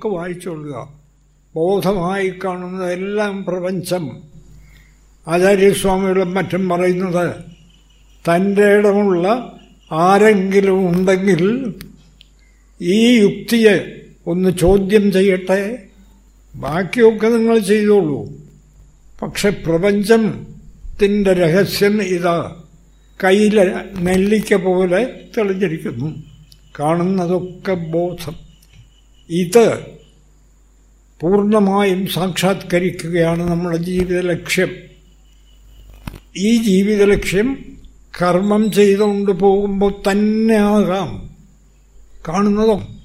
പുസ്തകമൊക്കെ വായിച്ചുകൊള്ളുക ബോധമായി കാണുന്നതെല്ലാം പ്രപഞ്ചം. ആചാര്യസ്വാമികളും മറ്റും പറയുന്നത് തന്റെ ഇടമുള്ള ആരെങ്കിലും ഉണ്ടെങ്കിൽ ഈ യുക്തിയെ ഒന്ന് ചോദ്യം ചെയ്യട്ടെ. ബാക്കിയൊക്കെ നിങ്ങൾ ചെയ്തോളൂ. പക്ഷെ പ്രപഞ്ചത്തിന്റെ രഹസ്യം ഇതാ. കയ്യിലെ നെല്ലിക്ക പോലെ തെളിഞ്ഞിരിക്കുന്നു. കാണുന്നതൊക്കെ ബോധം. ഇത് പൂർണമായും സാക്ഷാത്കരിക്കുകയാണ് നമ്മുടെ ജീവിത ലക്ഷ്യം ഈ ജീവിത ലക്ഷ്യം കർമ്മം ചെയ്തുകൊണ്ട് പോകുമ്പോൾ തന്നെ ആകാം. കാണുന്നതും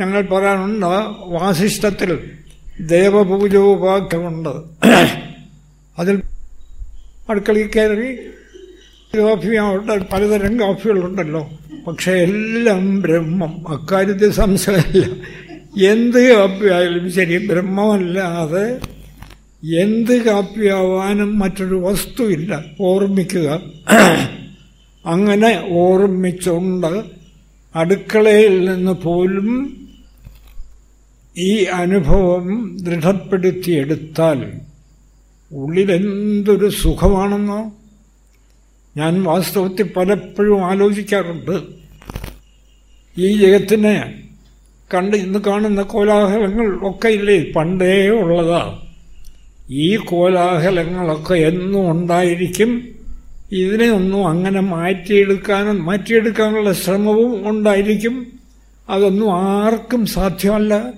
ഞങ്ങൾ പറയാനുണ്ട് വാസിഷ്ടത്തിൽ ദേവപൂജോപാഖ്യമുണ്ട്. അതിൽ അടുക്കളയിൽ കയറി കോഫി ആവട്ടെ പലതരം കാഫികളുണ്ടല്ലോ പക്ഷെ എല്ലാം ബ്രഹ്മം. അക്കാര്യത്തിൽ സംശയമില്ല. എന്ത് കാപ്പിയായാലും ശരി ബ്രഹ്മമല്ലാതെ എന്ത് കാപ്പിയാവാനും മറ്റൊരു വസ്തുവില്ല. ഓർമ്മിക്കുക. അങ്ങനെ ഓർമ്മിച്ചുകൊണ്ട് അടുക്കളയിൽ നിന്ന് പോലും ഈ അനുഭവം ദൃഢപ്പെടുത്തിയെടുത്താൽ ഉള്ളിലെന്തൊരു സുഖമാണെന്നോ? ഞാൻ വാസ്തവത്തിൽ പലപ്പോഴും ആലോചിക്കാറുണ്ട്. ഈ ജഗത്തിനെ കണ്ട് ഇന്ന് കാണുന്ന കോലാഹലങ്ങൾ ഒക്കെ ഇല്ലേ പണ്ടേ ഉള്ളതാ. ഈ കോലാഹലങ്ങളൊക്കെ എന്നും ഉണ്ടായിരിക്കും. ഇതിനെ ഒന്നും അങ്ങനെ മാറ്റിയെടുക്കാനും മാറ്റിയെടുക്കാനുള്ള ശ്രമവും ഉണ്ടായിരിക്കും. അതൊന്നും ആർക്കും സാധ്യമല്ല.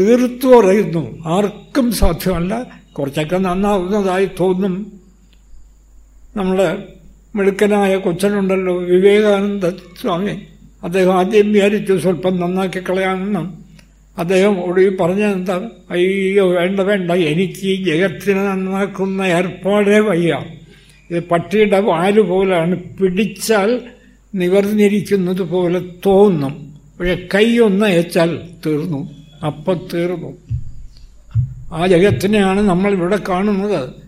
തീർത്തു പറയുന്നു ആർക്കും സാധ്യമല്ല. കുറച്ചൊക്കെ നന്നാവുന്നതായി തോന്നും. നമ്മുടെ മിടുക്കനായ കൊച്ചനുണ്ടല്ലോ വിവേകാനന്ദ സ്വാമി. അദ്ദേഹം ആദ്യം വിചാരിച്ചു സ്വല്പം നന്നാക്കി കളയാമെന്ന് അദ്ദേഹം ഒടുവിൽ പറഞ്ഞെന്താ അയ്യോ വേണ്ട വേണ്ട എനിക്ക് ജഗത്തിനെ നന്നാക്കുന്ന ഏർപ്പാടേ വയ്യ. ഇത് പട്ടിയുടെ വാൽ പോലാണ് പിടിച്ചാൽ നിവർന്നിരിക്കുന്നത് പോലെ തോന്നും. പക്ഷെ കൈ ഒന്ന് അയച്ചാൽ തീർന്നു. അപ്പം തീർന്നു. ആ ജഗത്തിനെയാണ് നമ്മൾ ഇവിടെ കാണുന്നത്.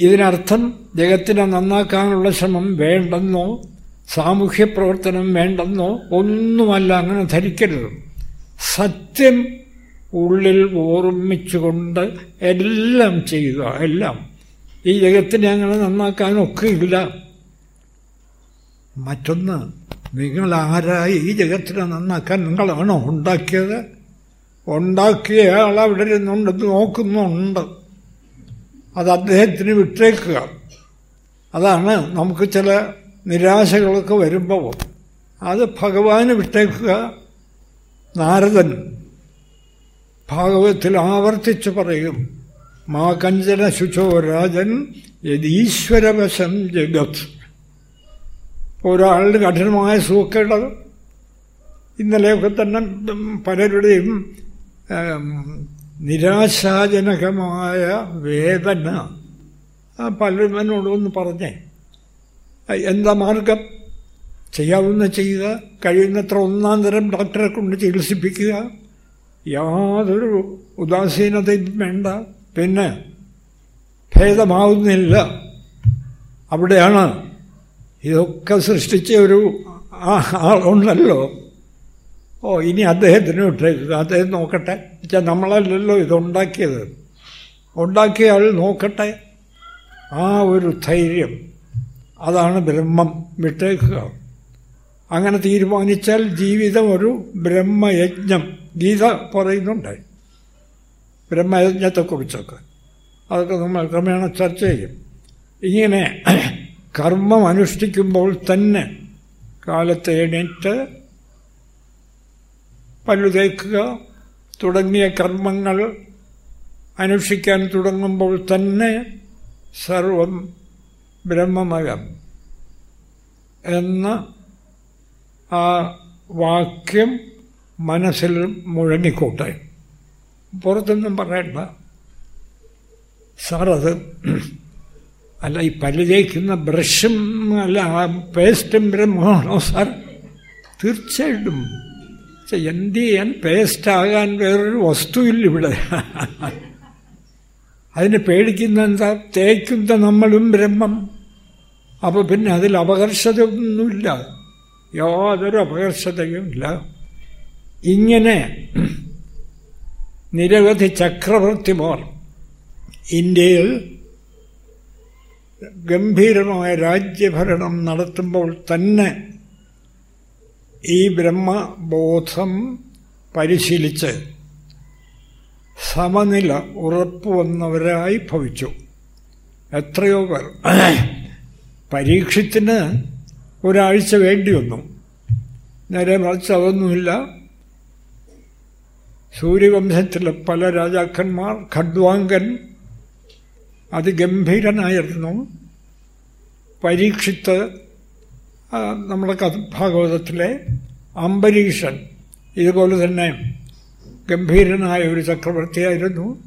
ഇതിനർത്ഥം ജഗത്തിനെ നന്നാക്കാനുള്ള ശ്രമം വേണ്ടെന്നോ സാമൂഹ്യ പ്രവർത്തനം വേണ്ടെന്നോ ഒന്നുമല്ല അങ്ങനെ ധരിക്കരുത്. സത്യം ഉള്ളിൽ ഓർമ്മിച്ചുകൊണ്ട് എല്ലാം ചെയ്യുക എല്ലാം. ഈ ജഗത്തിനെ അങ്ങനെ നന്നാക്കാനൊക്കെ ഇല്ല മറ്റൊന്ന് നിങ്ങൾ ആരായി ഈ ജഗത്തിനെ നന്നാക്കാൻ നിങ്ങളാണോ ഉണ്ടാക്കിയത്? ഉണ്ടാക്കിയ ആൾ അവിടെ നോക്കുന്നുണ്ട്. അത് അദ്ദേഹത്തിന് വിട്ടേക്കുക. അതാണ് നമുക്ക് ചില നിരാശകളൊക്കെ വരുമ്പോൾ അത് ഭഗവാന് വിട്ടേക്കുക. നാരദൻ ഭാഗവത്തിൽ ആവർത്തിച്ച് പറയും മാ കഞ്ചന ശുചോ രാജൻ യതീശ്വരവശം ജഗത്. ഒരാളുടെ കഠിനമായ സൂക്കേണ്ടത് ഇന്നലെയൊക്കെ തന്നെ പലരുടെയും നിരാശാജനകമായ വേദന. പലരും എന്നോടൊന്ന് പറഞ്ഞേ. എന്താ മാർഗം? ചെയ്യാവുന്ന ചെയ്യുക കഴിയുന്നത്ര ഒന്നാം തരം ഡോക്ടറെ കൊണ്ട് ചികിത്സിപ്പിക്കുക. യാതൊരു ഉദാസീനതയും വേണ്ട. പിന്നെ ഭേദമാവുന്നില്ല. അവിടെയാണ് ഇതൊക്കെ സൃഷ്ടിച്ച ഒരു ആളുണ്ടല്ലോ. ഓ ഇനി അദ്ദേഹത്തിന് വിട്ടേക്കുക അദ്ദേഹം നോക്കട്ടെ. വെച്ചാൽ നമ്മളല്ലല്ലോ ഇതുണ്ടാക്കിയത്. ഉണ്ടാക്കിയാൽ നോക്കട്ടെ. ആ ഒരു ധൈര്യം അതാണ് ബ്രഹ്മം വിട്ടേക്കുക. അങ്ങനെ തീരുമാനിച്ചാൽ ജീവിതം ഒരു ബ്രഹ്മയജ്ഞം. ഗീത പറയുന്നുണ്ട്. ബ്രഹ്മയജ്ഞത്തെക്കുറിച്ചൊക്കെ. അതൊക്കെ നമ്മൾ ക്രമേണ ചർച്ച ചെയ്യും. ഇങ്ങനെ കർമ്മം അനുഷ്ഠിക്കുമ്പോൾ തന്നെ കാലത്തെ എണീറ്റ് പല്ലു തേക്കുക തുടങ്ങിയ കർമ്മങ്ങൾ അനുഷ്ഠിക്കാൻ തുടങ്ങുമ്പോൾ തന്നെ സർവം ബ്രഹ്മമയം എന്ന ആ വാക്യം മനസ്സിൽ മുഴങ്ങിക്കോട്ടെ പുറത്തൊന്നും പറയണ്ട. സാറത് അല്ല ഈ പല്ല് ബ്രഷും അല്ല പേസ്റ്റും ബ്രഹ്മമാണോ സാർ? തീർച്ചയായിട്ടും. എന്ത് ചെയ്യാൻ പേസ്റ്റാകാൻ വേറൊരു വസ്തുവില്ല ഇവിടെ. അതിന് പേടിക്കുന്ന എന്താ? തേക്കുന്ന നമ്മളും ബ്രഹ്മം. അപ്പോൾ പിന്നെ അതിൽ അപകർഷതയൊന്നുമില്ല. യാതൊരു അപകർഷതയും ഇല്ല. ഇങ്ങനെ നിരവധി ചക്രവർത്തിമാർ ഇന്ത്യയിൽ ഗംഭീരമായ രാജ്യഭരണം നടത്തുമ്പോൾ തന്നെ ഈ ബ്രഹ്മബോധം പരിശീലിച്ച് സമനില ഉറപ്പുവന്നവരായി ഭവിച്ചു. എത്രയോ പേർ പരീക്ഷത്തിന് ഒരാഴ്ച വേണ്ടി വന്നു നേരെ മറിച്ച് അതൊന്നുമില്ല. സൂര്യവംശത്തിലെ പല രാജാക്കന്മാർ ഖഡ്വാങ്കൻ അതിഗംഭീരനായിരുന്നു. പരീക്ഷിത്ത് നമ്മുടെ കഥ ഭാഗവതത്തിലെ അംബരീഷൻ ഇതുപോലെ തന്നെ ഗംഭീരനായ ഒരു ചക്രവർത്തിയായിരുന്നു.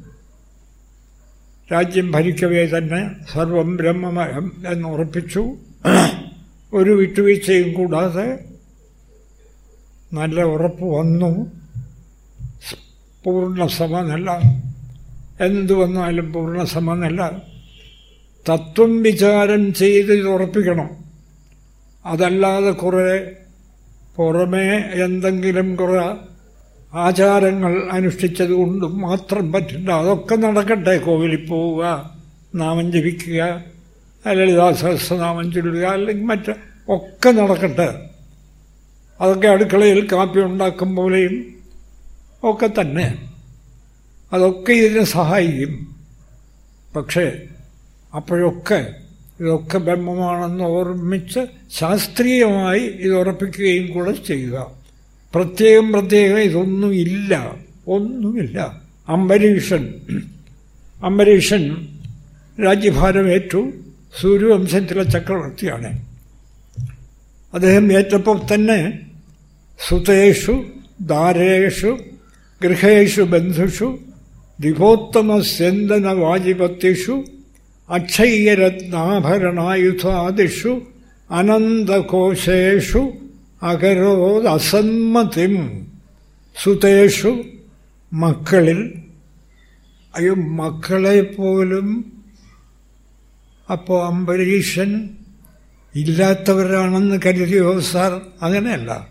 രാജ്യം ഭരിക്കവേ തന്നെ സർവം ബ്രഹ്മമയം എന്നുറപ്പിച്ചു ഒരു വിട്ടുവീഴ്ചയും കൂടാതെ നല്ല ഉറപ്പ് വന്നു. പൂർണ സമനല്ല എന്തു വന്നാലും പൂർണ സമനല്ല തത്വം വിചാരം ചെയ്ത് ഉറപ്പിക്കണം. അതല്ലാതെ കുറേ പുറമേ എന്തെങ്കിലും കുറേ ആചാരങ്ങൾ അനുഷ്ഠിച്ചത് കൊണ്ട് മാത്രം പറ്റില്ല. അതൊക്കെ നടക്കട്ടെ. കോവിലിൽ പോവുക നാമം ജപിക്കുക ലളിതാ സഹസ്രനാമം ചൊല്ലുക അല്ലെങ്കിൽ മറ്റ് ഒക്കെ നടക്കട്ടെ. അതൊക്കെ അടുക്കളയിൽ കാപ്പി ഉണ്ടാക്കും പോലെയും ഒക്കെ തന്നെ. അതൊക്കെ ഇതിനെ സഹായിക്കും. പക്ഷേ അപ്പോഴൊക്കെ ഇതൊക്കെ ബ്രഹ്മമാണെന്ന് ഓർമ്മിച്ച് ശാസ്ത്രീയമായി ഇത് ഉറപ്പിക്കുകയും കൂടെ ചെയ്യുക. പ്രത്യേകം പ്രത്യേകം ഇതൊന്നും ഇല്ല. ഒന്നുമില്ല. അംബരീഷൻ. അംബരീഷൻ രാജ്യഭാരം ഏറ്റു സൂര്യവംശത്തിലെ ചക്രവർത്തിയാണ്. അദ്ദേഹം ഏറ്റപ്പോൾ തന്നെ സുതേഷു ദാരേഷു ഗൃഹേഷു ബന്ധുഷു ദിവോത്തമ സ്യന്തന വാജിപത്തിഷു അക്ഷയ്യരത്നാഭരണായുധാദിഷു അനന്തകോശേഷു അകരോദസന്മതിം സുതേഷു. മക്കളിൽ അയ്യോ മക്കളെ പോലും അപ്പോൾ അംബരീഷൻ ഇല്ലാത്തവരാണെന്ന് കരുതിയോ സാർ? അങ്ങനെയല്ല.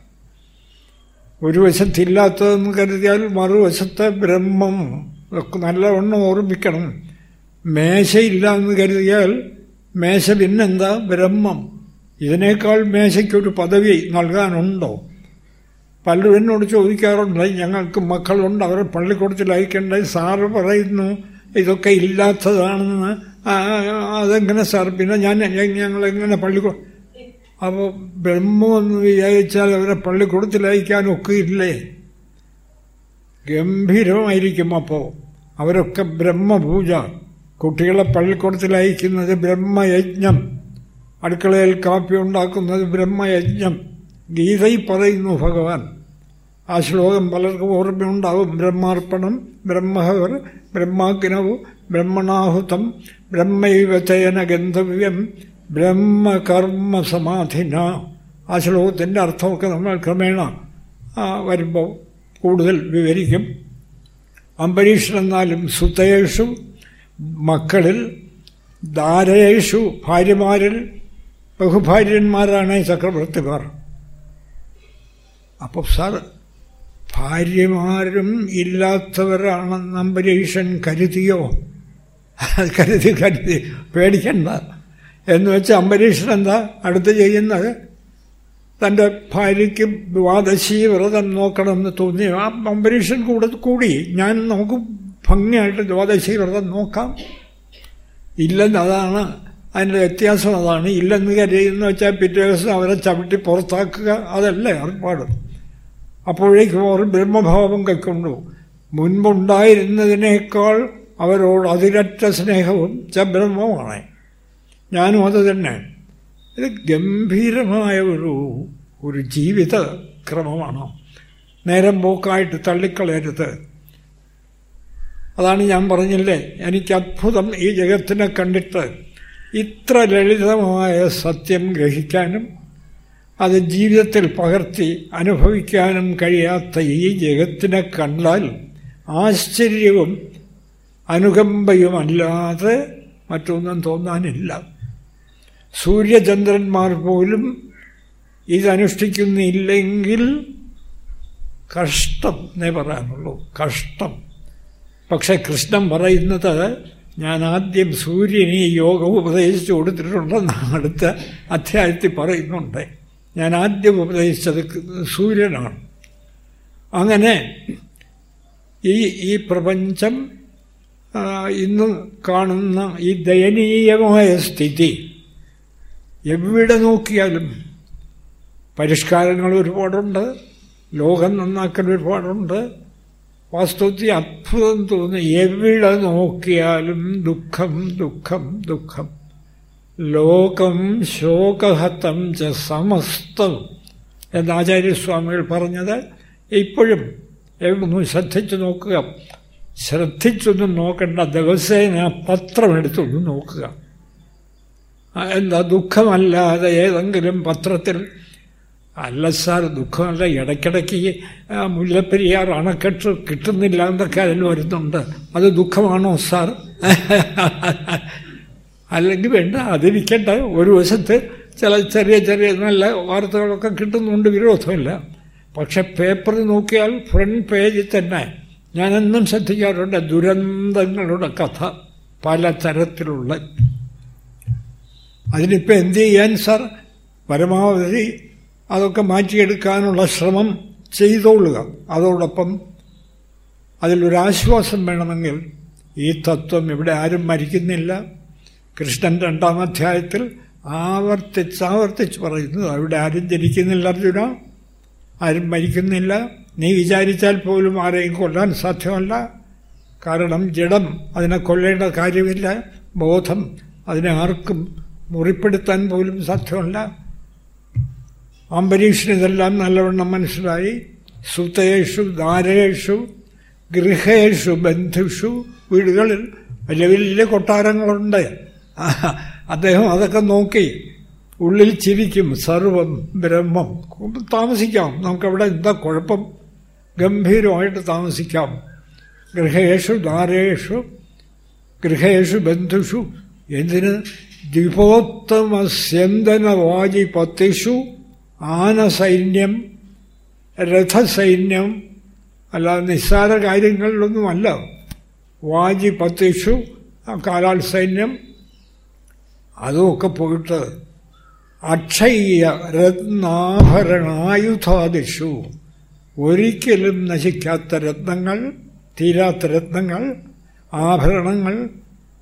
ഒരു വശത്തില്ലാത്തതെന്ന് കരുതിയാൽ മറുവശത്തെ ബ്രഹ്മം നല്ല നല്ലവണ്ണം ഓർമ്മിക്കണം. മേശയില്ല എന്ന് കരുതിയാൽ മേശ പിന്നെന്താ? ബ്രഹ്മം. ഇതിനേക്കാൾ മേശയ്ക്കൊരു പദവി നൽകാനുണ്ടോ? പലരും എന്നോട് ചോദിക്കാറുണ്ട് ഞങ്ങൾക്ക് മക്കളുണ്ട് അവരെ പള്ളിക്കൂടത്തിൽ അയക്കേണ്ട? സാറ് പറയുന്നു ഇതൊക്കെ ഇല്ലാത്തതാണെന്ന്. അതെങ്ങനെ സാർ? പിന്നെ ഞാൻ ഞങ്ങളെങ്ങനെ പള്ളിക്കൂടം അപ്പോൾ ബ്രഹ്മമെന്ന് വിചാരിച്ചാൽ അവരെ പള്ളിക്കൂടത്തിൽ അയക്കാനൊക്കെ ഇല്ലേ ഗംഭീരമായിരിക്കും അപ്പോൾ അവരൊക്കെ ബ്രഹ്മപൂജ. കുട്ടികളെ പള്ളിക്കൂടത്തിൽ അയക്കുന്നത് ബ്രഹ്മയജ്ഞം. അടുക്കളയിൽ കാപ്പി ഉണ്ടാക്കുന്നത് ബ്രഹ്മയജ്ഞം. ഗീതയിൽ പറയുന്നു ഭഗവാൻ. ആ ശ്ലോകം പലർക്കും ഓർമ്മയുണ്ടാവും. ബ്രഹ്മാർപ്പണം ബ്രഹ്മഹവർ ബ്രഹ്മാഗ്നവ് ബ്രഹ്മണാഹുതം ബ്രഹ്മൈവചയന ഗന്ധവ്യം ബ്രഹ്മകർമ്മ സമാധിന ആ ശ്ലോകത്തിന്റെ അർത്ഥമൊക്കെ നമ്മൾ ക്രമേണ വരുമ്പോൾ കൂടുതൽ വിവരിക്കും. അംബരീഷൻ സുതേഷു മക്കളിൽ ദാരേഷു ഭാര്യമാരിൽ ബഹുഭാര്യന്മാരാണ് ചക്രവർത്തിമാർ. അപ്പോൾ സർ ഭാര്യമാരും ഇല്ലാത്തവരാണെന്ന് അംബരീഷൻ കരുതിയോ? കരുതി കരുതി. പേടിക്കണ്ട. എന്ന് വെച്ച് അംബരീഷൻ എന്താ അടുത്ത് ചെയ്യുന്നത്? തന്റെ ഭാര്യയ്ക്ക് ദ്വാദശി വ്രതം നോക്കണമെന്ന് തോന്നി ആ അംബരീഷൻ കൂടെ കൂടി. ഞാൻ നമുക്ക് ഭംഗിയായിട്ട് ദ്വാദശി വ്രതം നോക്കാം. ഇല്ലെന്ന് അതാണ് അതിന്റെ വ്യത്യാസം അതാണ്. ഇല്ലെന്ന് കരുതുന്ന വെച്ചാൽ പിറ്റേ ദിവസം അവരെ ചവിട്ടി പുറത്താക്കുക അതല്ലേ ഏർപ്പാട്. അപ്പോഴേക്കും അവർ ബ്രഹ്മഭാവം കൈക്കൊണ്ടു. മുൻപുണ്ടായിരുന്നതിനേക്കാൾ അവരോട് അതിരറ്റ സ്നേഹവും ച ബ്രഹ്മമാണ് ഞാനും അത് തന്നെ. ഇത് ഗംഭീരമായ ഒരു ഒരു ജീവിത ക്രമമാണ് നേരം പോക്കായിട്ട് തള്ളിക്കളയരുത്. അതാണ് ഞാൻ പറഞ്ഞില്ലേ എനിക്ക് അത്ഭുതം ഈ ജഗത്തിനെ കണ്ടിട്ട് ഇത്ര ലളിതമായ സത്യം ഗ്രഹിക്കാനും അത് ജീവിതത്തിൽ പകർത്തി അനുഭവിക്കാനും കഴിയാത്ത ഈ ജഗത്തിനെ കണ്ടാൽ ആശ്ചര്യവും അനുകമ്പയുമല്ലാതെ മറ്റൊന്നും തോന്നാനില്ല. സൂര്യചന്ദ്രന്മാർ പോലും ഇതനുഷ്ഠിക്കുന്നില്ലെങ്കിൽ കഷ്ടം എന്നേ പറയാനുള്ളൂ കഷ്ടം. പക്ഷെ കൃഷ്ണൻ പറയുന്നത് ഞാൻ ആദ്യം സൂര്യനെ യോഗം ഉപദേശിച്ചു കൊടുത്തിട്ടുണ്ടെന്ന് അടുത്ത അധ്യായത്തിൽ പറയുന്നുണ്ട്. ഞാൻ ആദ്യം ഉപദേശിച്ചത് സൂര്യനാണ്. അങ്ങനെ ഈ ഈ പ്രപഞ്ചം ഇന്ന് കാണുന്ന ഈ ദയനീയമായ സ്ഥിതി എവിടെ നോക്കിയാലും പരിഷ്കാരങ്ങൾ ഒരുപാടുണ്ട് ലോകം നന്നാക്കൽ ഒരുപാടുണ്ട് വാസ്തവത്തിൽ അത്ഭുതം തോന്നി എവിടെ നോക്കിയാലും ദുഃഖം ദുഃഖം ദുഃഖം. ലോകം ശോകഹത്തം ച സമസ്തം. എന്ന് ആചാര്യസ്വാമികൾ പറഞ്ഞത് ഇപ്പോഴും എവിടെ ശ്രദ്ധിച്ചു നോക്കുക. ശ്രദ്ധിച്ചൊന്നും നോക്കേണ്ട. ദിവസേന പത്രം എടുത്തൊന്ന് നോക്കുക എന്താ ദുഃഖമല്ലാതെ ഏതെങ്കിലും പത്രത്തിൽ അല്ല സാർ ദുഃഖമല്ല. ഇടയ്ക്കിടയ്ക്ക് മുല്ലപ്പെരിയാർ അണക്കെട്ട് കിട്ടുന്നില്ല എന്നൊക്കെ അതിൽ വരുന്നുണ്ട്. അത് ദുഃഖമാണോ സാർ? അല്ലെങ്കിൽ വേണ്ട അതിരിക്കണ്ട ഒരു വശത്ത് ചില ചെറിയ ചെറിയ നല്ല വാർത്തകളൊക്കെ കിട്ടുന്നുണ്ട് വിരോധമില്ല. പക്ഷെ പേപ്പർ നോക്കിയാൽ ഫ്രണ്ട് പേജിൽ തന്നെ ഞാനെന്നും ശ്രദ്ധിക്കാറുണ്ട് ദുരന്തങ്ങളുടെ കഥ പല തരത്തിലുള്ള അതിനിപ്പോൾ എന്ത് ചെയ്യാൻ സാർ? പരമാവധി അതൊക്കെ മാറ്റിയെടുക്കാനുള്ള ശ്രമം ചെയ്തോളുക. അതോടൊപ്പം അതിലൊരാശ്വാസം വേണമെങ്കിൽ ഈ തത്വം ഇവിടെ ആരും മരിക്കുന്നില്ല. കൃഷ്ണൻ രണ്ടാം അധ്യായത്തിൽ ആവർത്തിച്ച് ആവർത്തിച്ച് പറയുന്നത് അവിടെ ആരും ജനിക്കുന്നില്ല അർജുന ആരും മരിക്കുന്നില്ല. നീ വിചാരിച്ചാൽ പോലും ആരെയും കൊല്ലാൻ സാധ്യമല്ല. കാരണം ജഡം അതിനെ കൊല്ലേണ്ട കാര്യമില്ല. ബോധം അതിനെ ആർക്കും മുറിപ്പെടുത്താൻ പോലും സാധ്യമല്ല. അംബരീഷിന് ഇതെല്ലാം നല്ലവണ്ണം മനസ്സിലായി. സുതേഷു ദാരേഷു ഗൃഹേഷു ബന്ധുഷു വീടുകളിൽ വലിയ വലിയ കൊട്ടാരങ്ങളുണ്ട്. അദ്ദേഹം അതൊക്കെ നോക്കി. ഉള്ളിൽ ചിരിക്കും സർവം ബ്രഹ്മം. താമസിക്കാം. നമുക്കവിടെ എന്താ കുഴപ്പം? ഗംഭീരമായിട്ട് താമസിക്കാം. ഗൃഹേഷു ദാരേഷു ഗൃഹേഷു ബന്ധുഷു എന്തിന്? ദ്വിപോത്തമസ്യന്തനവാജി പത്തിഷു ആനസൈന്യം രഥസൈന്യം അല്ലാതെ നിസ്സാര കാര്യങ്ങളിലൊന്നുമല്ല. വാജി പത്തിഷു കാലാൽ സൈന്യം അതുമൊക്കെ പോയിട്ട് അക്ഷയ്യ രത്നാഭരണായുധാദിഷു. ഒരിക്കലും നശിക്കാത്ത രത്നങ്ങൾ തീരാത്ത രത്നങ്ങൾ ആഭരണങ്ങൾ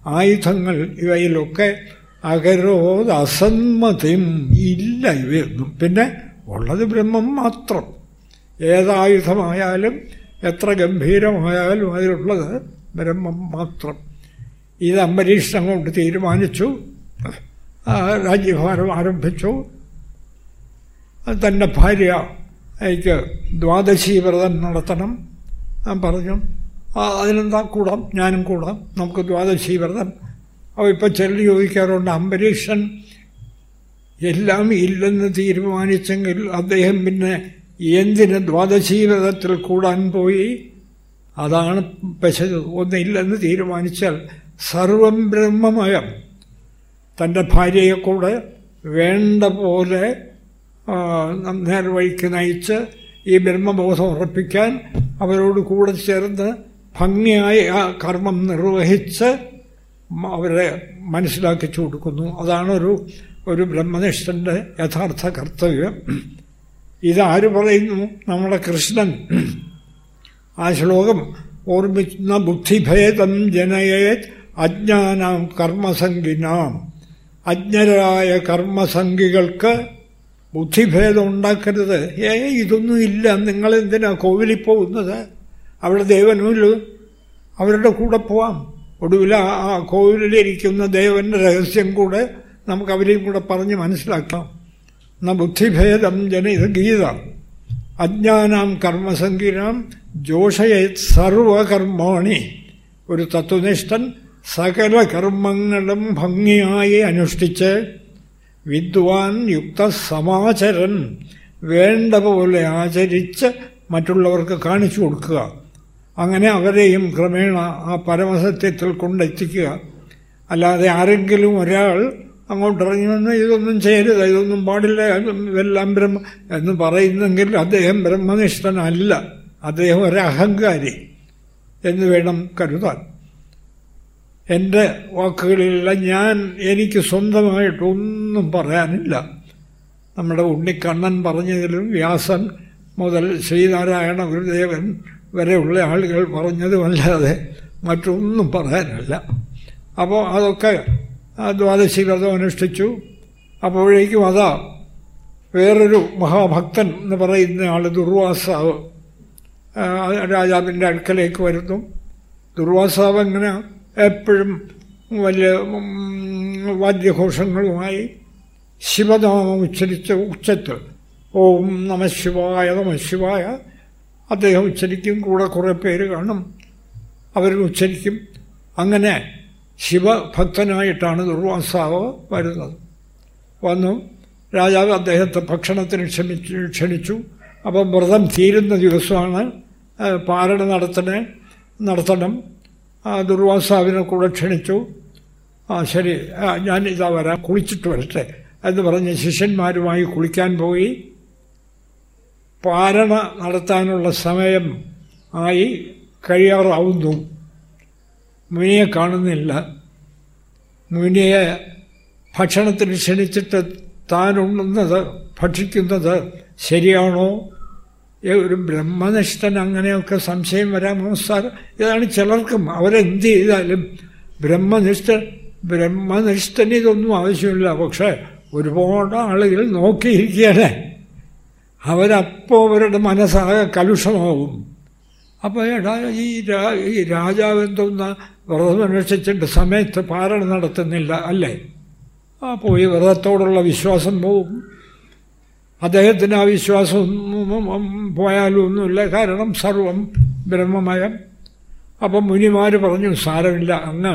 ആയുധങ്ങൾ ഇവയിലൊക്കെ അകരോത് അസന്മതിയും ഇല്ല ഇവയൊന്നും. പിന്നെ ഉള്ളത് ബ്രഹ്മം മാത്രം. ഏതായുധമായാലും എത്ര ഗംഭീരമായാലും അതിലുള്ളത് ബ്രഹ്മം മാത്രം. ഇത് അംബരീഷൻ കൊണ്ട് തീരുമാനിച്ചു. രാജ്യഭാരം ആരംഭിച്ചു. തന്റെ ഭാര്യ എനിക്ക് ദ്വാദശി വ്രതം നടത്തണം. ഞാൻ പറഞ്ഞു അതിനെന്താ കൂടാം? ഞാനും കൂടാം. നമുക്ക് ദ്വാദശി വ്രതം അപ്പോൾ ഇപ്പം ചിലർ ചോദിക്കാറുണ്ട് അംബരീഷൻ എല്ലാം ഇല്ലെന്ന് തീരുമാനിച്ചെങ്കിൽ അദ്ദേഹം പിന്നെ എന്തിന് ദ്വാദശീവ്രതത്തിൽ കൂടാൻ പോയി? അതാണ് പശത് ഒന്നില്ലെന്ന് തീരുമാനിച്ചാൽ സർവം ബ്രഹ്മമയം. തന്റെ ഭാര്യയെ കൂടെ വേണ്ട പോലെ നേർവഴിക്ക് നയിച്ച് ഈ ബ്രഹ്മബോധം ഉറപ്പിക്കാൻ അവരോട് കൂടെ ചേർന്ന് ഭംഗിയായി ആ കർമ്മം നിർവഹിച്ച് അവരെ മനസ്സിലാക്കിച്ചു കൊടുക്കുന്നു. അതാണൊരു ഒരു ബ്രഹ്മനിഷ്ഠന്റെ യഥാർത്ഥ കർത്തവ്യം. ഇതാര് പറയുന്നു? നമ്മുടെ കൃഷ്ണൻ. ആ ശ്ലോകം ഓർമ്മിക്കുന്ന ബുദ്ധിഭേദം ജനയേത് അജ്ഞാനാം കർമ്മസംഗിനാം. അജ്ഞരായ കർമ്മസംഖികൾക്ക് ബുദ്ധിഭേദം ഉണ്ടാക്കരുത്. ഏ ഇതൊന്നും ഇല്ല. നിങ്ങളെന്തിനാ കോവിലിൽ പോകുന്നത്? അവിടെ ദേവനുമില്ല അവരുടെ കൂടെ പോവാം. ഒടുവിൽ ആ കോവിലിലിരിക്കുന്ന ദേവന്റെ രഹസ്യം കൂടെ നമുക്ക് അവരെയും കൂടെ പറഞ്ഞ് മനസ്സിലാക്കാം. ന ബുദ്ധിഭേദം ജന ഇത് ഗീത. അജ്ഞാനാം കർമ്മസംഗീനാം ജോഷയത് സർവകർമാണി. ഒരു തത്വനിഷ്ഠൻ സകല കർമ്മങ്ങളും ഭംഗിയായി അനുഷ്ഠിച്ച് വിദ്വാൻ യുക്ത സമാചരൻ വേണ്ട പോലെ ആചരിച്ച് മറ്റുള്ളവർക്ക് കാണിച്ചു കൊടുക്കുക. അങ്ങനെ അവരെയും ക്രമേണ ആ പരമസത്യത്തിൽ കൊണ്ടെത്തിക്കുക. അല്ലാതെ ആരെങ്കിലും ഒരാൾ അങ്ങോട്ട് ഇറങ്ങി വന്ന് ഇതൊന്നും ചെയ്യരുത് ഇതൊന്നും പാടില്ല ഇതെല്ലാം ബ്രഹ്മ എന്ന് പറയുന്നെങ്കിൽ അദ്ദേഹം ബ്രഹ്മനിഷ്ഠനല്ല. അദ്ദേഹം ഒരു അഹങ്കാരി എന്ന് വേണം കരുതാൻ. എന്റെ വാക്കുകളിലെല്ലാം ഞാൻ എനിക്ക് സ്വന്തമായിട്ടൊന്നും പറയാനില്ല. നമ്മുടെ ഉണ്ണിക്കണ്ണൻ പറഞ്ഞതിലും വ്യാസൻ മുതൽ ശ്രീനാരായണ ഗുരുദേവൻ വരെയുള്ള ആളുകൾ പറഞ്ഞതുമല്ലാതെ മറ്റൊന്നും പറയാനല്ല. അപ്പോൾ അതൊക്കെ ദ്വാദശി വ്രതം അനുഷ്ഠിച്ചു. അപ്പോഴേക്കും അതാ വേറൊരു മഹാഭക്തൻ എന്ന് പറയുന്ന ആൾ ദുർവാസാവ് രാജാവിന്റെ അടുക്കലേക്ക് വരുന്നു. ദുർവാസാവ് എങ്ങനെ എപ്പോഴും വലിയ വാദ്യഘോഷങ്ങളുമായി ശിവനാമം ഉച്ചരിച്ച് ഉച്ചത്തിൽ ഓം നമ ശിവായ നമ ശിവായ അദ്ദേഹം ഉച്ചരിക്കും കൂടെ കുറേ പേര് കാണും. അവർ ഉച്ചരിക്കും. അങ്ങനെ ശിവഭക്തനായിട്ടാണ് ദുർവാസാവ് വരുന്നത്. വന്നു. രാജാവ് അദ്ദേഹത്തെ ഭക്ഷണത്തിന് ക്ഷമിച്ചു ക്ഷണിച്ചു. അപ്പം വ്രതം തീരുന്ന ദിവസമാണ് പാരണ നടത്തണേ. നടത്തണം ദുർവാസാവിനെ കൂടെ ക്ഷണിച്ചു. ആ ശരി ഞാൻ ഇതാ വരാം. കുളിച്ചിട്ട് വരട്ടെ എന്ന് പറഞ്ഞ് ശിഷ്യന്മാരുമായി കുളിക്കാൻ പോയി. പാരണ നടത്താനുള്ള സമയം ആയി കഴിയാറാവുന്നു. മുനിയെ കാണുന്നില്ല. മുനിയെ ഭക്ഷണത്തിന് ക്ഷണിച്ചിട്ട് താനുണ്ണുന്നത് ഭക്ഷിക്കുന്നത് ശരിയാണോ? ഒരു ബ്രഹ്മനിഷ്ഠൻ അങ്ങനെയൊക്കെ സംശയം വരാമോ സാർ? ഇതാണ് ചിലർക്കും അവരെന്ത് ചെയ്താലും ബ്രഹ്മനിഷ്ഠ ബ്രഹ്മനിഷ്ഠന് ഇതൊന്നും ആവശ്യമില്ല. പക്ഷേ ഒരുപാട് ആളുകൾ നോക്കിയിരിക്കുകയാണ്. അവരപ്പോൾ അവരുടെ മനസ്സാകെ കലുഷമാവും അപ്പോൾ എടാ ഈ രാ ഈ രാജാവ് എന്തോന്ന വ്രതമന്വേഷിച്ചിട്ട് സമയത്ത് പാരണ നടത്തുന്നില്ല അല്ലേ? ആ പോയി വ്രതത്തോടുള്ള വിശ്വാസം പോവും. അദ്ദേഹത്തിന് ആ വിശ്വാസം പോയാലും ഒന്നുമില്ല. കാരണം സർവം ബ്രഹ്മമയം. അപ്പം മുനിമാർ പറഞ്ഞു സാരമില്ല അങ്ങ്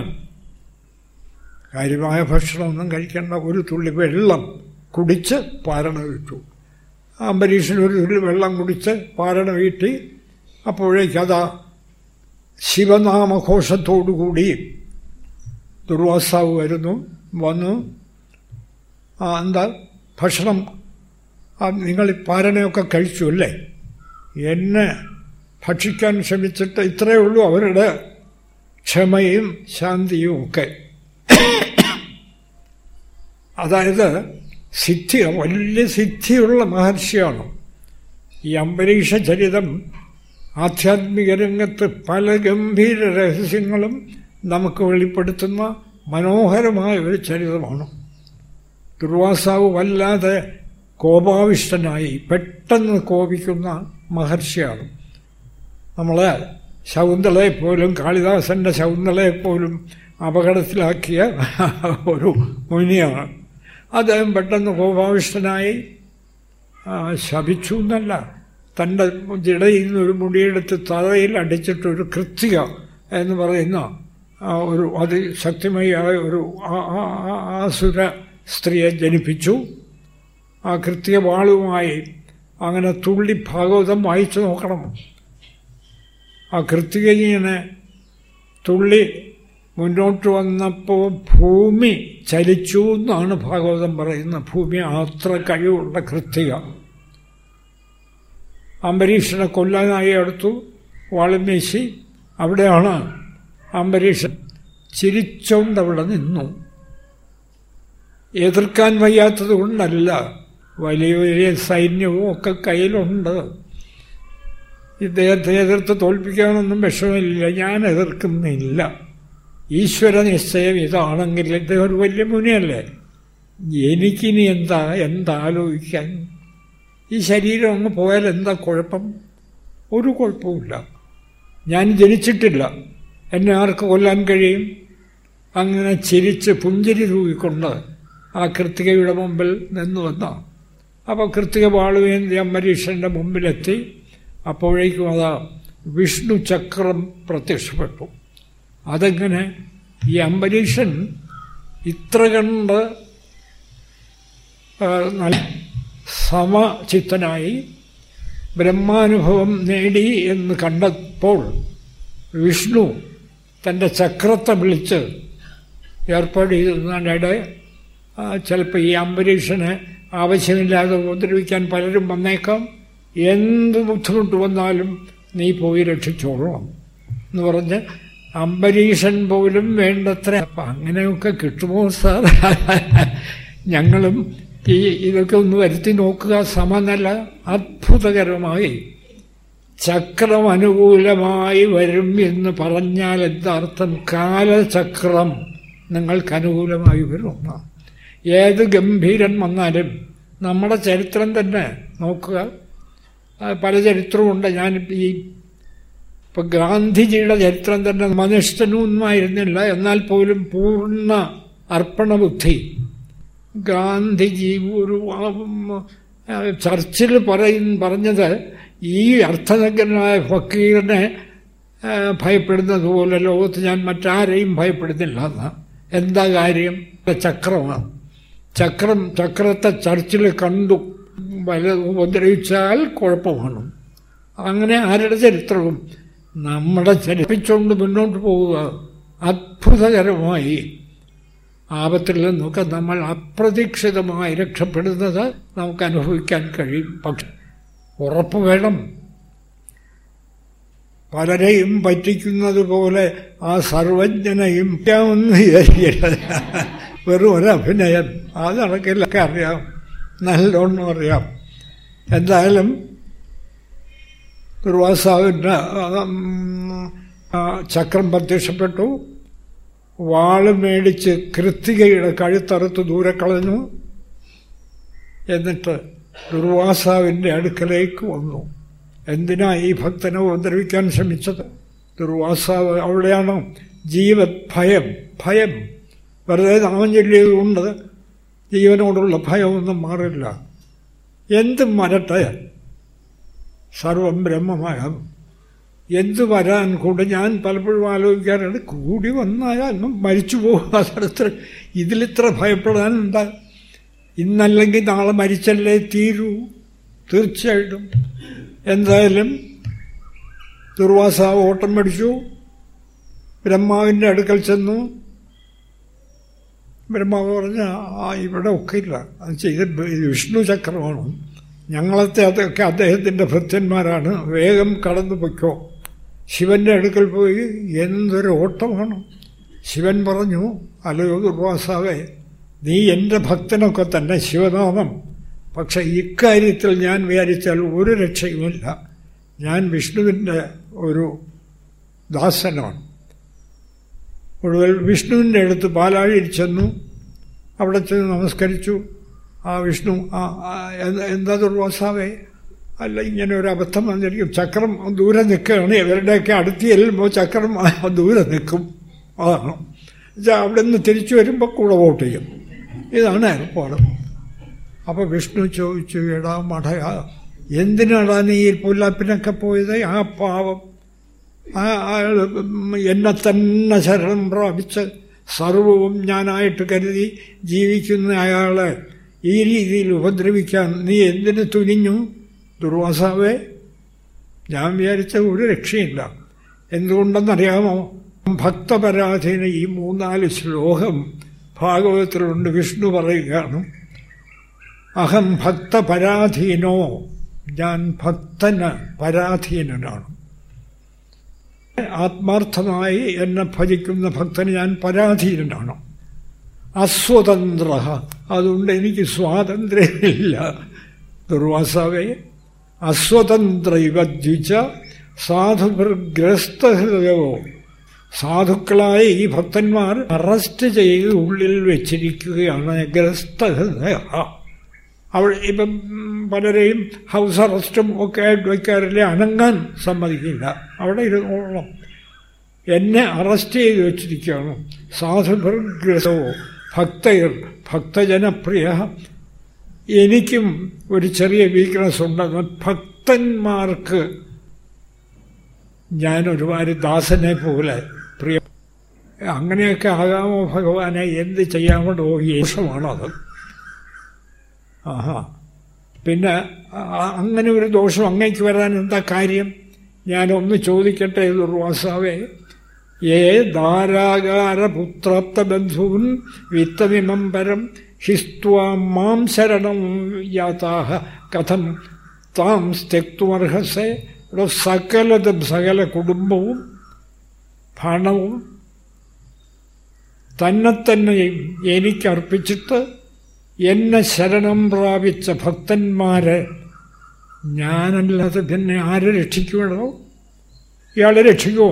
കാര്യമായ ഭക്ഷണമൊന്നും കഴിക്കേണ്ട. ഒരു തുള്ളി വെള്ളം കുടിച്ച് പാരണ വിട്ടു അംബരീഷൻ ഒരു വെള്ളം കുടിച്ച് പാരണ വീട്ടി അപ്പോഴേക്കതാ ശിവനാമഘോഷത്തോടുകൂടി ദുർവാസാവ് വരുന്നു വന്നു. എന്താ ഭക്ഷണം നിങ്ങൾ പാരണയൊക്കെ കഴിച്ചു അല്ലേ? എന്നെ ഭക്ഷിക്കാൻ ശ്രമിച്ചിട്ട് ഇത്രയേ ഉള്ളൂ അവരുടെ ക്ഷമയും ശാന്തിയും ഒക്കെ. അതായത് സിദ്ധി വലിയ സിദ്ധിയുള്ള മഹർഷിയാണ്. ഈ അംബരീഷ ചരിതം ആധ്യാത്മിക രംഗത്ത് പല ഗംഭീര രഹസ്യങ്ങളും നമുക്ക് വെളിപ്പെടുത്തുന്ന മനോഹരമായ ഒരു ചരിതമാണ്. ദുർവാസാവ് വല്ലാതെ കോപാവിഷ്ടനായി പെട്ടെന്ന് കോപിക്കുന്ന മഹർഷിയാണ്. നമ്മളെ ശകുന്തളയെപ്പോലും കാളിദാസന്റെ ശകുന്തളയെപ്പോലും അപകടത്തിലാക്കിയ ഒരു മുനിയാണ്. അദ്ദേഹം പെട്ടെന്ന് കോപാവിഷ്ടനായി ശപിച്ചു എന്നല്ല. തന്റെ ജടയിൽ ഒരു മുടിയെടുത്ത് തറയിൽ അടിച്ചിട്ടൊരു കൃത്യ എന്ന് പറയുന്ന ഒരു അതിശക്തിമയായ ഒരു ആസുര സ്ത്രീയെ ജനിപ്പിച്ചു. ആ കൃത്യവാളുമായി അങ്ങനെ തുള്ളി ഭാഗവതം വായിച്ചു നോക്കണം. ആ കൃത്യകയിങ്ങനെ തുള്ളി മുന്നോട്ട് വന്നപ്പോൾ ഭൂമി ചലിച്ചു എന്നാണ് ഭാഗവതം പറയുന്നത്. ഭൂമി അത്ര കഴിവുള്ള കൃത്യ അംബരീഷനെ കൊല്ലാനായി അടുത്തു വാളും വീശി. അവിടെയാണ് അംബരീഷൻ ചിരിച്ചോണ്ട് അവിടെ നിന്നു. എതിർക്കാൻ വയ്യാത്തത് കൊണ്ടല്ല. വലിയ വലിയ സൈന്യവും ഒക്കെ കയ്യിലുണ്ട്. ഇദ്ദേഹത്തെ എതിർത്ത് തോൽപ്പിക്കാനൊന്നും വിഷമില്ല ഞാൻ എതിർക്കുന്നില്ല. ഈശ്വര നിശ്ചയം ഇതാണെങ്കിൽ ഇദ്ദേഹം ഒരു വലിയ മുനിയല്ലേ? എനിക്കിനി എന്താ എന്താലോചിക്കാൻ? ഈ ശരീരം അങ്ങ് പോയാൽ എന്താ കുഴപ്പം? ഒരു കുഴപ്പമില്ല ഞാൻ ജനിച്ചിട്ടില്ല. എന്നെ ആർക്ക് കൊല്ലാൻ കഴിയും? അങ്ങനെ ചിരിച്ച് പുഞ്ചിരി തൂക്കിക്കൊണ്ട് ആ കൃത്തികയുടെ മുമ്പിൽ നിന്ന് വന്ന. അപ്പോൾ കൃത്തിക വാളുവേന്തി അംബരീഷന്റെ മുമ്പിലെത്തി. അപ്പോഴേക്കും അതാ വിഷ്ണു ചക്രം പ്രത്യക്ഷപ്പെട്ടു. അതെങ്ങനെ ഈ അംബരീഷൻ ഇത്ര കണ്ട് നല്ല സമചിത്തനായി ബ്രഹ്മാനുഭവം നേടി എന്ന് കണ്ടപ്പോൾ വിഷ്ണു തന്റെ ചക്രത്തെ വിളിച്ച് ഏർപ്പാട് ചെയ്തിരുന്നതിനിടെ ചിലപ്പോൾ ഈ അംബരീഷന് ആവശ്യമില്ലാതെ ഉപദ്രവിക്കാൻ പലരും വന്നേക്കാം. എന്ത് ബുദ്ധിമുട്ട് വന്നാലും നീ പോയി രക്ഷിച്ചോളണം എന്ന് പറഞ്ഞ് അംബരീഷൻ പോലും വേണ്ടത്ര. അപ്പം അങ്ങനെയൊക്കെ കിട്ടുമോ സാർ? ഞങ്ങളും ഈ ഇതൊക്കെ ഒന്ന് വരുത്തി നോക്കുക. സമനില അത്ഭുതകരമായി ചക്രം അനുകൂലമായി വരും എന്ന് പറഞ്ഞാൽ എന്താർത്ഥം? കാലചക്രം നിങ്ങൾക്ക് അനുകൂലമായി വരും ഏത് ഗംഭീരൻ വന്നാലും നമ്മുടെ ചരിത്രം തന്നെ നോക്കുക. പല ചരിത്രമുണ്ട് ഞാൻ ഈ ഇപ്പം ഗാന്ധിജിയുടെ ചരിത്രം തന്നെ മനുഷ്യനൊന്നുമായിരുന്നില്ല എന്നാൽ പോലും പൂർണ അർപ്പണബുദ്ധി. ഗാന്ധിജി ഒരു ചർച്ചിൽ പറയും പറഞ്ഞത് ഈ അർത്ഥനഗ്നായ ഫക്കീറിനെ ഭയപ്പെടുന്നത് പോലെ ലോകത്ത് ഞാൻ മറ്റാരെയും ഭയപ്പെടുന്നില്ല എന്ന്. എന്താ കാര്യം? ചക്രമാണ്. ചക്രം ചക്രത്തെ ചർച്ചിൽ കണ്ടു. വല ഉപദ്രവിച്ചാൽ കുഴപ്പമാണ്. അങ്ങനെ ആരുടെ ചരിത്രവും? നമ്മുടെ ചലിപ്പിച്ചുകൊണ്ട് മുന്നോട്ട് പോവുക. അത്ഭുതകരമായി. ആപത്തിൽ നിന്നൊക്കെ നമ്മൾ അപ്രതീക്ഷിതമായി രക്ഷപ്പെടുന്നത് നമുക്ക് അനുഭവിക്കാൻ കഴിയും. പക്ഷെ ഉറപ്പ് വേണം. പലരെയും പറ്റിക്കുന്നത് പോലെ ആ സർവജ്ഞനെയും ഒന്ന് വെറും ഒരഭിനയം. അത് നടക്കില്ലൊക്കെ അറിയാം. നല്ലോണം അറിയാം. എന്തായാലും ദുർവാസാവിന്റെ ചക്രം പ്രത്യക്ഷപ്പെട്ടു. വാൾ മേടിച്ച് കൃത്തികയുടെ കഴുത്തറുത്ത് ദൂരെ കളഞ്ഞു. എന്നിട്ട് ദുർവാസാവിന്റെ അടുക്കലേക്ക് വന്നു. എന്തിനാ ഈ ഭക്തനെ ഉപദ്രവിക്കാൻ ശ്രമിച്ചത്? ദുർവാസാവ് അവിടെയാണ്? ജീവത് ഭയം ഭയം. വെറുതെ നാമം ചൊല്ലിയതുകൊണ്ട് ജീവനോടുള്ള ഭയമൊന്നും മാറില്ല. എന്തും വരട്ടെ സർവം ബ്രഹ്മമായ. എന്ത് വരാൻ കൂടെ ഞാൻ പലപ്പോഴും ആലോചിക്കാറുണ്ട് കൂടി വന്നാലും മരിച്ചു പോകും അതത്ര ഇതിലിത്ര ഭയപ്പെടാനുണ്ട് ഇന്നല്ലെങ്കിൽ നാളെ മരിച്ചല്ലേ തീരൂ? തീർച്ചയായിട്ടും. എന്തായാലും ദുർവാസ ഓട്ടം പഠിച്ചു ബ്രഹ്മാവിന്റെ അടുക്കൽ ചെന്നു. ബ്രഹ്മാവ് പറഞ്ഞ ആ ഇവിടെ ഒക്കെ ഇല്ല അത് ചെയ്ത് വിഷ്ണു ചക്രമാണ്. ഞങ്ങളത്തെ അതൊക്കെ അദ്ദേഹത്തിന്റെ ഭൃത്യന്മാരാണ്. വേഗം കടന്നു പൊയ്ക്കോ. ശിവന്റെ അടുക്കൽ പോയി എന്തൊരു ഓട്ടമാണ്. ശിവൻ പറഞ്ഞു അല്ലയോ ദുർവാസാവേ നീ എന്റെ ഭക്തനൊക്കെ തന്നെ ശിവനാമം പക്ഷെ ഇക്കാര്യത്തിൽ ഞാൻ വിചാരിച്ചാൽ ഒരു രക്ഷയുമില്ല. ഞാൻ വിഷ്ണുവിന്റെ ഒരു ദാസനാണ്. ഒടുവിൽ വിഷ്ണുവിന്റെ അടുത്ത് പാലാഴിയിൽ ചെന്നു. അവിടെ ചെന്ന് നമസ്കരിച്ചു. ആ വിഷ്ണു ആ എന്താ ദുർവാസാവേ അല്ല ഇങ്ങനെ ഒരു അബദ്ധം വന്നിരിക്കും. ചക്രം ദൂരെ നിൽക്കുകയാണ്. ഇവരുടെയൊക്കെ അടുത്ത് ചെല്ലുമ്പോൾ ചക്രം ദൂരെ നിൽക്കും. അതാണ്. അവിടെ നിന്ന് തിരിച്ചു വരുമ്പോൾ കൂടെ വോട്ട് ചെയ്യും. ഇതാണ് ഏർപ്പാട്. അപ്പോൾ വിഷ്ണു ചോദിച്ചു എടാ മഠയാ എന്തിനാടാ നീ ഈ പുല്ലാപ്പിനൊക്കെ പോയത്? ആ പാവം. എന്നെ തന്നെ ശരണം പ്രാപിച്ച് സർവവും ഞാനായിട്ട് കരുതി ജീവിക്കുന്ന അയാളെ ഈ രീതിയിൽ ഉപദ്രവിക്കാൻ നീ എന്തിനു തുനിഞ്ഞു? ദുർവാസാവേ ഞാൻ വിചാരിച്ച ഒരു രക്ഷയില്ല. എന്തുകൊണ്ടെന്നറിയാമോ? ഭക്തപരാധീന ഈ മൂന്നാൽ ശ്ലോകം ഭാഗവതത്തിലുണ്ട്. വിഷ്ണു പറയുകയാണ് അഹം ഭക്തപരാധീനോ ഞാൻ ഭക്തന് പരാധീനനാണ്. ആത്മാർത്ഥമായി എന്നെ ഭജിക്കുന്ന ഭക്തന് ഞാൻ പരാധീനനാണ്. അസ്വതന്ത്ര അതുകൊണ്ട് എനിക്ക് സ്വാതന്ത്ര്യമില്ല. ദുർവാസാവേ അസ്വതന്ത്ര ഇവദ്വിച്ച സാധുഗ്രസ്തഹൃദയോ സാധുക്കളായ ഈ ഭക്തന്മാർ അറസ്റ്റ് ചെയ്ത് ഉള്ളിൽ വെച്ചിരിക്കുകയാണ് ഗ്രസ്തഹൃദയ. അവൾ ഇപ്പം പലരെയും ഹൗസ് അറസ്റ്റും ഒക്കെ ആയിട്ട് വയ്ക്കാറില്ല? അനങ്ങാൻ സമ്മതിക്കില്ല. അവിടെ ഇരുന്നോളണം എന്നെ അറസ്റ്റ് ചെയ്ത് വെച്ചിരിക്കുകയാണ്. സാധുഭർഗ്രസവോ ഭക്തയർ ഭക്തജനപ്രിയ. എനിക്കും ഒരു ചെറിയ വീക്ക്നെസ് ഉണ്ടെന്ന് ഭക്തന്മാർക്ക് ഞാൻ ഒരുപാട് ദാസനെ പോലെ പ്രിയ അങ്ങനെയൊക്കെ ആകാമോ ഭഗവാനെ? എന്ത് ചെയ്യാമോ യേശമാണത് ആഹാ. പിന്നെ അങ്ങനെ ഒരു ദോഷം അങ്ങേക്ക് വരാൻ എന്താ കാര്യം? ഞാനൊന്ന് ചോദിക്കട്ടെ ദുർവാസാവേ ഏ ധാരാകാരപുത്രപ്ത ബന്ധൂൻ വിത്തമിമം പരം ഹിസ്ത്വാം മാം ശരണം യാതാഹ കഥം. താം സ്ത്യക്തുമർഹസേ ഇവിടെ സകലതും സകല കുടുംബവും ഭണവും തന്നെ തന്നെയും എനിക്കർപ്പിച്ചിട്ട് എന്നെ ശരണം പ്രാപിച്ച ഭക്തന്മാരെ ഞാനല്ലാതെ പിന്നെ ആരെ രക്ഷിക്കുമോ ഇയാളെ രക്ഷിക്കുമോ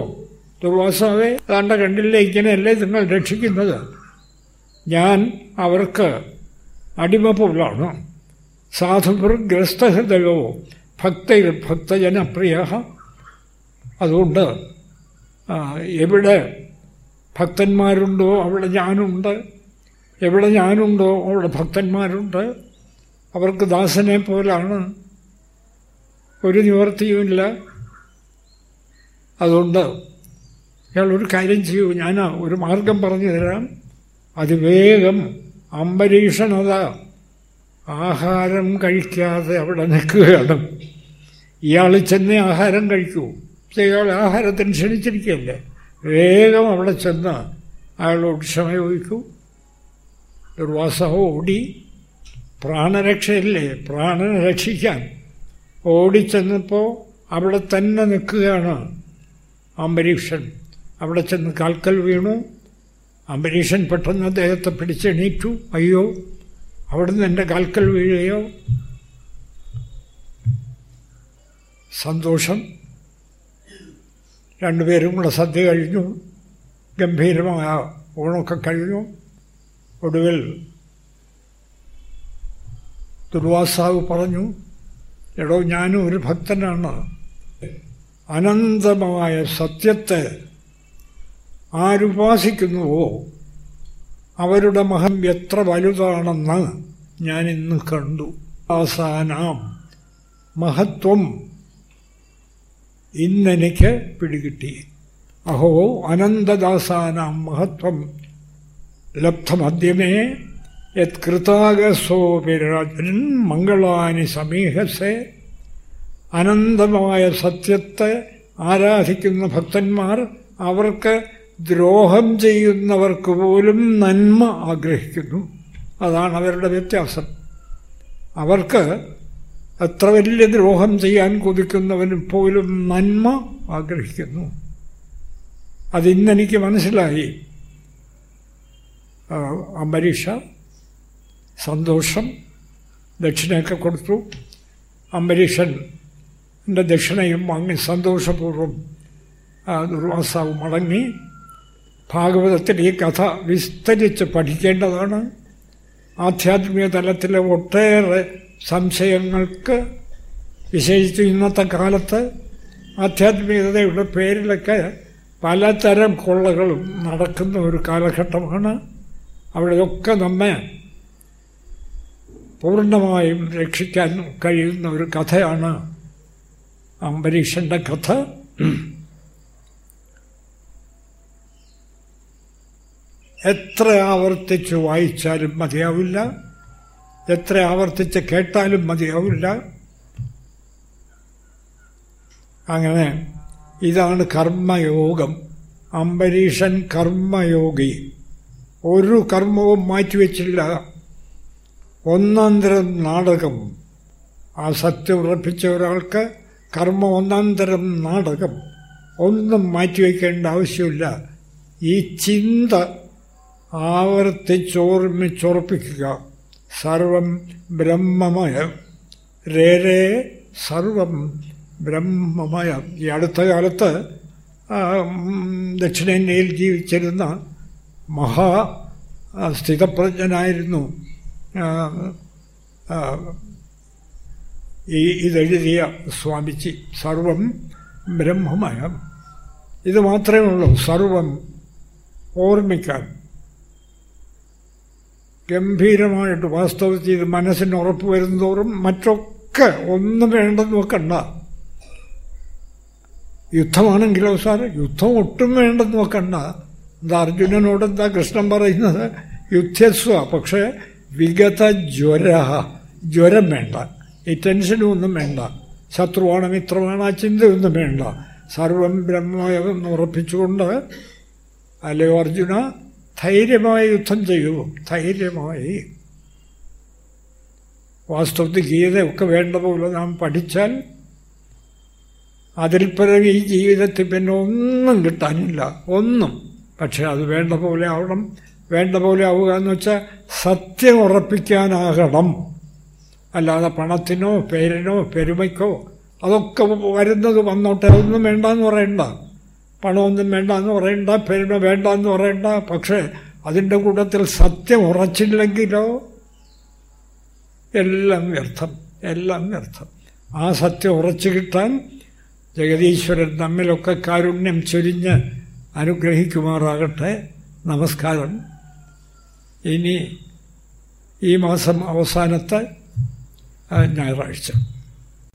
ദുർവാസാവേ താണ്ട കണ്ടില്ലേ ഇങ്ങനെയല്ലേ നിങ്ങൾ രക്ഷിക്കുന്നത്? ഞാൻ അവർക്ക് അടിമ പോലാണ് സാധുപുർ ഗ്രസ്തഹൃദയോ ഭക്തയിൽ ഭക്തജനപ്രിയ അതുകൊണ്ട് എവിടെ ഭക്തന്മാരുണ്ടോ അവിടെ ഞാനുണ്ട്. എവിടെ ഞാനുണ്ടോ അവിടെ ഭക്തന്മാരുണ്ട്. അവർക്ക് ദാസനെ പോലാണ്. ഒരു നിവർത്തിയുമില്ല. അതുകൊണ്ട് ഇയാളൊരു കാര്യം ചെയ്യൂ. ഞാൻ ഒരു മാർഗം പറഞ്ഞു തരാം. അത് വേഗം അംബരീഷണത ആഹാരം കഴിക്കാതെ അവിടെ നിൽക്കുകയാണ്. ഇയാൾ ചെന്ന് ആഹാരം കഴിക്കൂ. ഇയാൾ ആഹാരത്തിന് ക്ഷണിച്ചിരിക്കുകയല്ലേ? വേഗം അവിടെ ചെന്ന് അയാളോട് ക്ഷമ ചോദിക്കൂ. ദുർവാസഹോ ഓടി പ്രാണരക്ഷയില്ലേ? പ്രാണനെ രക്ഷിക്കാൻ. ഓടിച്ചെന്നപ്പോൾ അവിടെ തന്നെ നിൽക്കുകയാണ് അംബരീഷൻ അവിടെ ചെന്ന് കാൽക്കൽ വീണു. അംബരീഷൻ പെട്ടെന്ന് അദ്ദേഹത്തെ പിടിച്ചെണീറ്റു അയ്യോ അവിടുന്ന് എന്റെ കാൽക്കൽ വീഴുകയോ? സന്തോഷം. രണ്ടുപേരും കൂടെ സദ്യ കഴിഞ്ഞു. ഗംഭീരമായ ഊണൊക്കെ കഴിഞ്ഞു. ഒടുവിൽ ദുർവാസാവ് പറഞ്ഞു എടോ ഞാനും ഒരു ഭക്തനാണ്. അനന്തമായ സത്യത്തെ ആരുപാസിക്കുന്നുവോ അവരുടെ മഹം എത്ര വലുതാണെന്ന് ഞാൻ ഇന്ന് കണ്ടു. ആസാനാം മഹത്വം ഇന്നെനിക്ക് പിടികിട്ടി. അഹോ അനന്തദാസാനാം മഹത്വം ലബ്ധമദ്യമേ യത്കൃതാകസോപി പിരാജൻ മംഗളാനി സമീഹസെ. അനന്തമായ സത്യത്തെ ആരാധിക്കുന്ന ഭക്തന്മാർ അവർക്ക് ദ്രോഹം ചെയ്യുന്നവർക്ക് പോലും നന്മ ആഗ്രഹിക്കുന്നു. അതാണ് അവരുടെ വ്യത്യാസം. അവർക്ക് അത്ര വലിയ ദ്രോഹം ചെയ്യാൻ കൊതിക്കുന്നവന് പോലും നന്മ ആഗ്രഹിക്കുന്നു. അതിന്നെനിക്ക് മനസ്സിലായി. അംബരീഷ സന്തോഷം ദക്ഷിണയൊക്കെ കൊടുത്തു. അംബരീഷൻ എന്റെ ദക്ഷിണയും വാങ്ങി സന്തോഷപൂർവം ദുർവാസാവ് മടങ്ങി ഭാഗവതത്തിൽ ഈ കഥ വിസ്തരിച്ച് പഠിക്കേണ്ടതാണ്. ആധ്യാത്മിക തലത്തിലെ ഒട്ടേറെ സംശയങ്ങൾക്ക് വിശേഷിച്ച് ഇന്നത്തെ കാലത്ത് ആധ്യാത്മികതയുടെ പേരിലൊക്കെ പലതരം കൊള്ളകളും നടക്കുന്ന ഒരു കാലഘട്ടമാണ്. അവിടെയൊക്കെ നമ്മെ പൂർണമായും രക്ഷിക്കാൻ കഴിയുന്ന ഒരു കഥയാണ് അംബരീഷന്റെ കഥ. എത്ര ആവർത്തിച്ച് വായിച്ചാലും മതിയാവില്ല. എത്ര ആവർത്തിച്ച് കേട്ടാലും മതിയാവില്ല. അങ്ങനെ ഇതാണ് കർമ്മയോഗം. അംബരീഷൻ കർമ്മയോഗി. ഒരു കർമ്മവും മാറ്റിവെച്ചില്ല. ഒന്നാന്തരം നാടകം. ആ സത്യം ഉറപ്പിച്ച ഒരാൾക്ക് കർമ്മ ഒന്നാന്തരം നാടകം. ഒന്നും മാറ്റിവെക്കേണ്ട ആവശ്യമില്ല. ഈ ചിന്ത ആവർത്തിച്ചോർമ്മിച്ചുറപ്പിക്കുക സർവം ബ്രഹ്മമയം. രേരേ സർവം ബ്രഹ്മമയം. ഈ അടുത്ത കാലത്ത് ദക്ഷിണേന്ത്യയിൽ ജീവിച്ചിരുന്ന മഹാ സ്ഥിതപ്രജ്ഞനായിരുന്നു. ഈ ഇതെഴുതിയ സ്വാമിജി. സർവം ബ്രഹ്മമയം. ഇത് മാത്രമേ ഉള്ളൂ. സർവം ഓർമ്മിക്കാൻ. ഗംഭീരമായിട്ട് വാസ്തവത്തിൽ ഇത് മനസ്സിന് ഉറപ്പ് വരുന്നതോറും മറ്റൊക്കെ ഒന്നും വേണ്ടെന്ന് വെക്കണ്ട. യുദ്ധമാണെങ്കിലോ സാർ യുദ്ധം ഒട്ടും വേണ്ടെന്ന് വെക്കണ്ട. എന്താ അർജുനനോട് എന്താ കൃഷ്ണൻ പറയുന്നത്? യുദ്ധസ്വ പക്ഷേ വിഗത ജ്വര ജ്വരം വേണ്ട. ഈ ടെൻഷനും ഒന്നും വേണ്ട. ശത്രുവാണ് മിത്രമാണ് ആ ചിന്തയൊന്നും വേണ്ട. സർവം ബ്രഹ്മയെന്ന് ഉറപ്പിച്ചുകൊണ്ട് അല്ലയോ അർജുന ധൈര്യമായി യുദ്ധം ചെയ്യൂ. ധൈര്യമായി. വാസ്തവത്തിൽ ഗീതയൊക്കെ വേണ്ട പോലെ നാം പഠിച്ചാൽ അതിൽ പിറകെ ഈ ജീവിതത്തിൽ പിന്നെ ഒന്നും കിട്ടാനില്ല. ഒന്നും. പക്ഷെ അത് വേണ്ട പോലെ ആവണം. വേണ്ട പോലെ ആവുക എന്ന് വെച്ചാൽ സത്യം ഉറപ്പിക്കാനാകണം. അല്ലാതെ പണത്തിനോ പേരിനോ പെരുമയ്ക്കോ അതൊക്കെ വരുന്നത് വന്നോട്ടെ അതൊന്നും വേണ്ടെന്ന് പറയണ്ട. പണമൊന്നും വേണ്ട എന്ന് പറയണ്ട പെരുമ വേണ്ടെന്ന് പറയണ്ട. പക്ഷേ അതിന്റെ കൂട്ടത്തിൽ സത്യം ഉറച്ചില്ലെങ്കിലോ? എല്ലാം വ്യർത്ഥം എല്ലാം വ്യർത്ഥം. ആ സത്യം ഉറച്ചു കിട്ടാൻ ജഗതീശ്വരൻ നമ്മിലൊക്കെ കാരുണ്യം ചൊരിഞ്ഞ് അനുഗ്രഹിക്കുമാറാകട്ടെ. നമസ്കാരം. ഇനി ഈ മാസം അവസാനത്തെ ഞായറാഴ്ച.